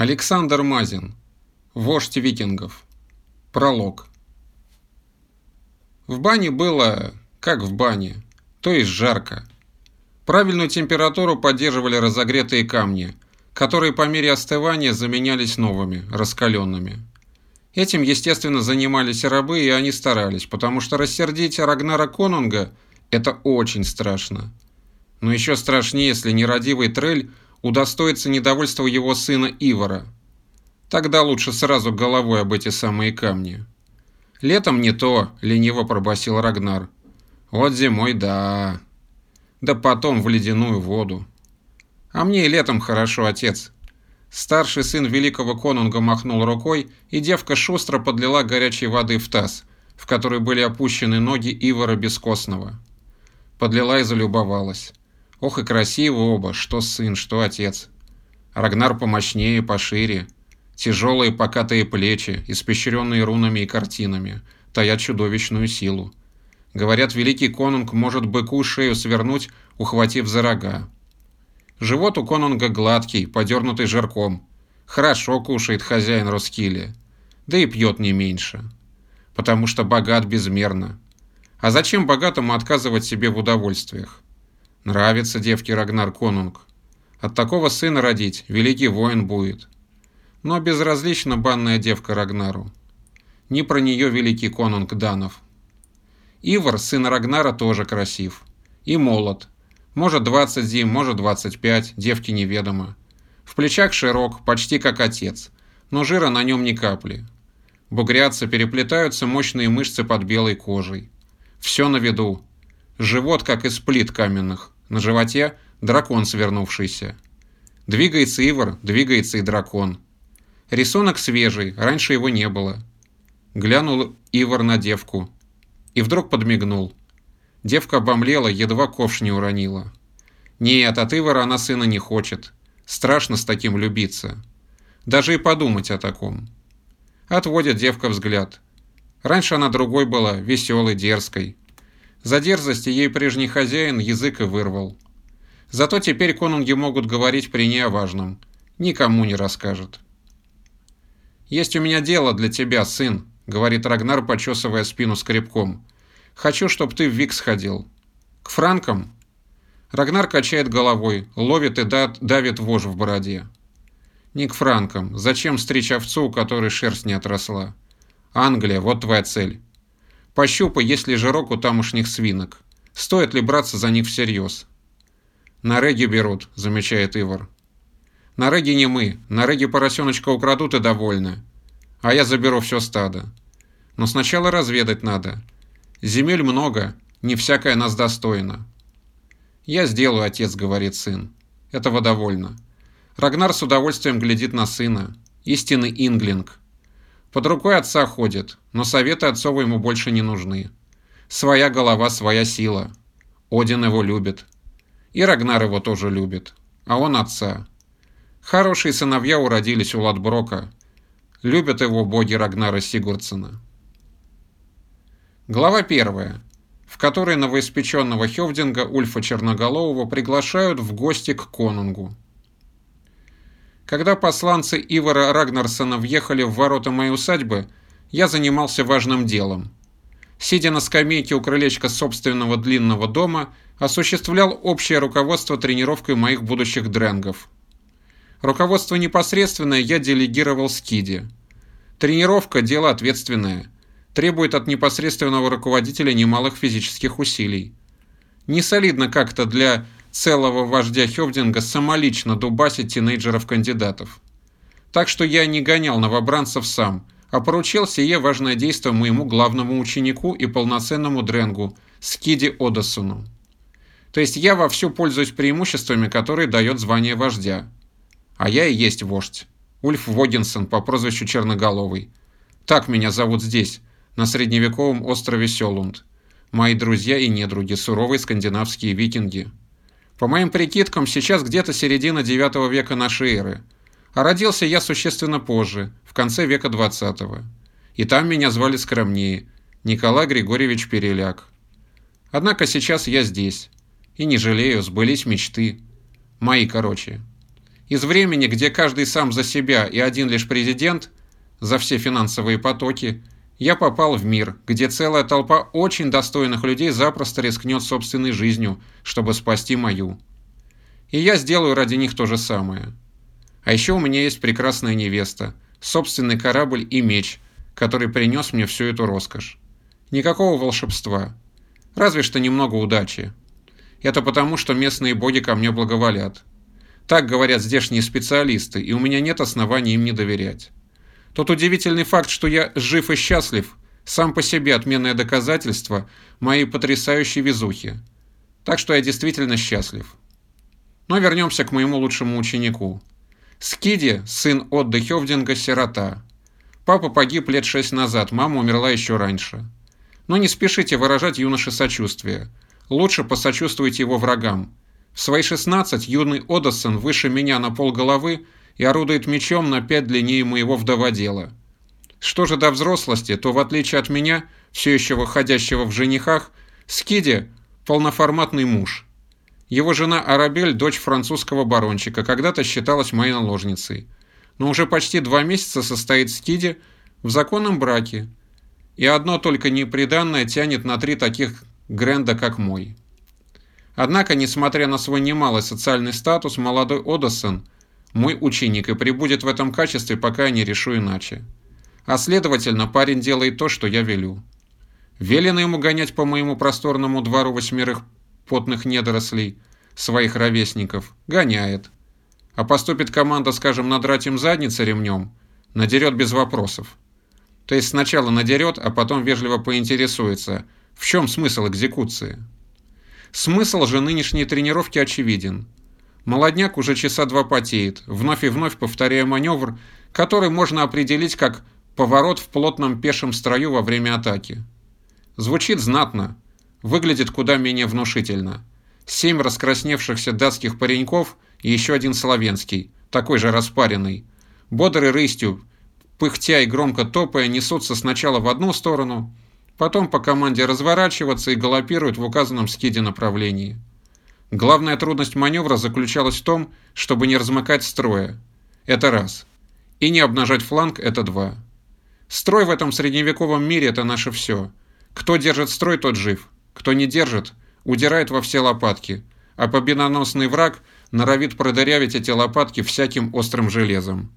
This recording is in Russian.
Александр Мазин. Вождь викингов. Пролог. В бане было, как в бане, то есть жарко. Правильную температуру поддерживали разогретые камни, которые по мере остывания заменялись новыми, раскаленными. Этим, естественно, занимались рабы, и они старались, потому что рассердить Рагнара Конунга – это очень страшно. Но еще страшнее, если нерадивый Трель – удостоится недовольства его сына Ивара. Тогда лучше сразу головой об эти самые камни. Летом не то, лениво пробасил Рагнар. Вот зимой да. Да потом в ледяную воду. А мне и летом хорошо, отец. Старший сын великого конунга махнул рукой, и девка шустро подлила горячей воды в таз, в который были опущены ноги Ивара Бескостного. Подлила и залюбовалась. Ох и красивы оба, что сын, что отец. Рагнар помощнее, пошире. Тяжелые покатые плечи, испещренные рунами и картинами, таят чудовищную силу. Говорят, великий конунг может быку шею свернуть, ухватив за рога. Живот у конунга гладкий, подернутый жирком. Хорошо кушает хозяин Роскили. Да и пьет не меньше. Потому что богат безмерно. А зачем богатому отказывать себе в удовольствиях? Нравится девке Рагнар Конунг. От такого сына родить великий воин будет. Но безразлична банная девка Рагнару. Не про нее великий конунг Данов. Ивар, сын Рагнара, тоже красив. И молод. Может 20 зим, может 25, девки неведомо. В плечах широк, почти как отец, но жира на нем ни капли. Бугрятся, переплетаются мощные мышцы под белой кожей. Все на виду. Живот, как из плит каменных. На животе дракон свернувшийся. Двигается Ивар, двигается и дракон. Рисунок свежий, раньше его не было. Глянул Ивар на девку. И вдруг подмигнул. Девка обомлела, едва ковш не уронила. Нет, от Ивара она сына не хочет. Страшно с таким любиться. Даже и подумать о таком. Отводит девка взгляд. Раньше она другой была, веселой, дерзкой. За дерзости ей прежний хозяин язык и вырвал. Зато теперь конунги могут говорить при ней о важном. Никому не расскажет. «Есть у меня дело для тебя, сын», — говорит Рагнар, почесывая спину скребком. «Хочу, чтоб ты в Вик сходил». «К франкам?» Рагнар качает головой, ловит и давит вож в бороде. «Не к франкам. Зачем стричь овцу, у которой шерсть не отросла? Англия, вот твоя цель. Пощупай, есть ли жирок у тамошних свинок. Стоит ли браться за них всерьез? На реги берут, замечает Ивар. На реги не мы, на реги поросеночка украдут и довольны. А я заберу все стадо. Но сначала разведать надо. Земель много, не всякая нас достойна. Я сделаю, отец, говорит сын. Этого довольно. Рагнар с удовольствием глядит на сына. Истинный инглинг. Под рукой отца ходит, но советы отцову ему больше не нужны. Своя голова, своя сила. Один его любит. И Рагнар его тоже любит. А он отца. Хорошие сыновья уродились у Ладброка. Любят его боги Рагнара Сигурдсона. Глава первая, в которой новоиспеченного Хевдинга Ульфа Черноголового приглашают в гости к конунгу. Когда посланцы Ивара Рагнарсона въехали в ворота моей усадьбы, я занимался важным делом. Сидя на скамейке у крылечка собственного длинного дома, осуществлял общее руководство тренировкой моих будущих дренгов. Руководство непосредственное я делегировал Скиде. Тренировка – дело ответственное. Требует от непосредственного руководителя немалых физических усилий. Не солидно как-то для целого вождя Хевдинга самолично дубасить тинейджеров-кандидатов. Так что я не гонял новобранцев сам, а поручил сие важное действие моему главному ученику и полноценному дренгу, Скиди Одессону. То есть я вовсю пользуюсь преимуществами, которые дает звание вождя. А я и есть вождь. Ульф Вогинсон по прозвищу Черноголовый. Так меня зовут здесь, на средневековом острове Селунд. Мои друзья и недруги, суровые скандинавские викинги. По моим прикидкам, сейчас где-то середина 9 века нашей эры. А родился я существенно позже, в конце века 20 -го. И там меня звали скромнее, Николай Григорьевич Переляк. Однако сейчас я здесь. И не жалею, сбылись мечты. Мои, короче. Из времени, где каждый сам за себя и один лишь президент, за все финансовые потоки, я попал в мир, где целая толпа очень достойных людей запросто рискнет собственной жизнью, чтобы спасти мою. И я сделаю ради них то же самое. А еще у меня есть прекрасная невеста, собственный корабль и меч, который принес мне всю эту роскошь. Никакого волшебства. Разве что немного удачи. Это потому, что местные боги ко мне благоволят. Так говорят здешние специалисты, и у меня нет оснований им не доверять. Тот удивительный факт, что я жив и счастлив, сам по себе отменное доказательство моей потрясающей везухи. Так что я действительно счастлив. Но вернемся к моему лучшему ученику. Скиди, сын Отда Хевдинга, сирота. Папа погиб лет шесть назад, мама умерла еще раньше. Но не спешите выражать юноше сочувствие. Лучше посочувствуйте его врагам. В свои 16 юный Одессон выше меня на пол головы и орудует мечом на пять длиннее моего вдоводела. Что же до взрослости, то в отличие от меня, все еще выходящего в женихах, Скиди – полноформатный муж. Его жена Арабель – дочь французского барончика, когда-то считалась моей наложницей. Но уже почти два месяца состоит Скиди в законном браке. И одно только неприданное тянет на три таких Гренда, как мой. Однако, несмотря на свой немалый социальный статус, молодой Одессон – мой ученик и прибудет в этом качестве, пока я не решу иначе. А следовательно, парень делает то, что я велю. Велено ему гонять по моему просторному двору восьмерых потных недорослей, своих ровесников, гоняет. А поступит команда, скажем, надрать им задницы ремнем, надерет без вопросов. То есть сначала надерет, а потом вежливо поинтересуется, в чем смысл экзекуции. Смысл же нынешней тренировки очевиден. Молодняк уже часа два потеет, вновь и вновь повторяя маневр, который можно определить как поворот в плотном пешем строю во время атаки. Звучит знатно, выглядит куда менее внушительно. Семь раскрасневшихся датских пареньков и еще один славянский, такой же распаренный. Бодрой рыстью, пыхтя и громко топая, несутся сначала в одну сторону, Потом по команде разворачиваться и галопируют в указанном скиде направлении. Главная трудность маневра заключалась в том, чтобы не размыкать строя. Это раз. И не обнажать фланг – это два. Строй в этом средневековом мире – это наше все. Кто держит строй, тот жив. Кто не держит, удирает во все лопатки. А победоносный враг норовит продырявить эти лопатки всяким острым железом.